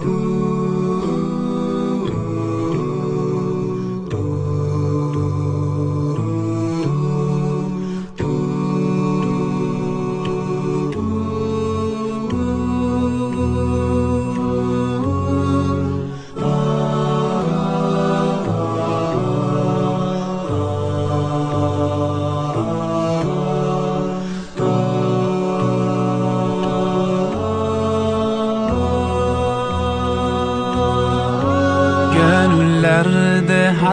Ooh.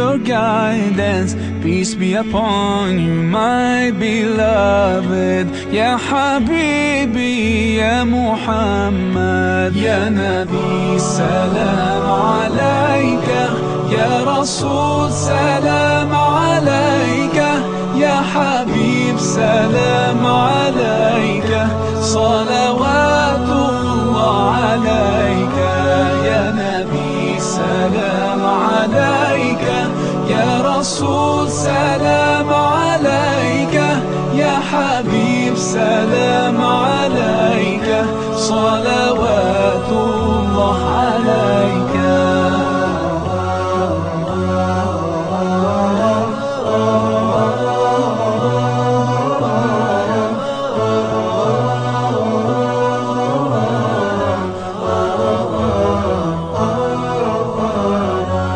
your guidance Peace be upon you my beloved Ya Habibi Ya Muhammad Ya Nabi salam alayka Ya Rasul salam alayka Ya Habib salam alayka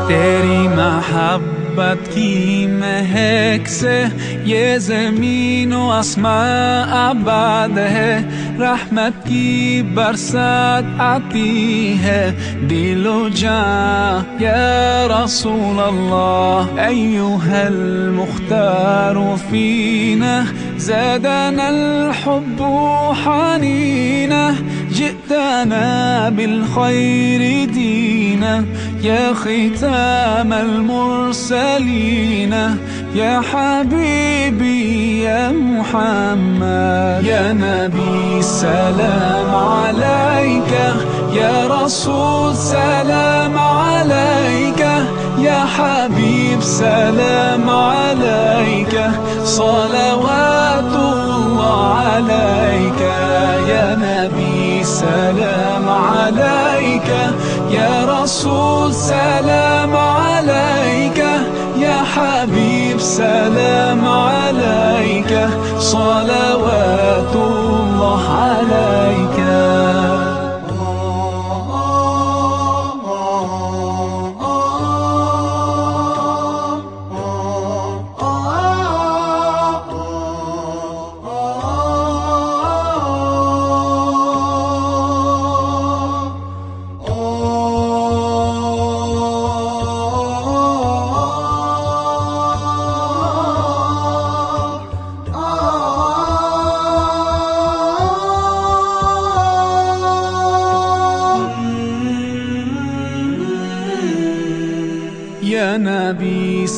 तेरी मोहब्बत की महक से ये जमीन व आसमां आबाद है रहमत की बरसात आती है दिलो जा या रसूल अल्लाह أيها المختار فينا زادنا الحب حنينا جئتنا بالخير دينا يا ختام المرسلين يا حبيبي يا محمد يا نبي سلام عليك يا رسول سلام عليك يا حبيب سلام عليك صلوات الله عليك. سلام عليك. يا رسول سلام عليك. يا حبيب سلام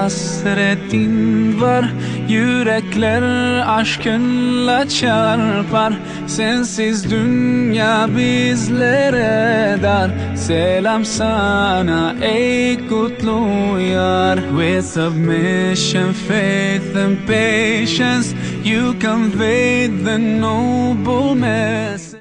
hasretin var Yürekler aşkınla çarpar. Sensiz dünya bizlere dar. Selam sana ey kutlu yar. With submission, faith and patience You convey the noble message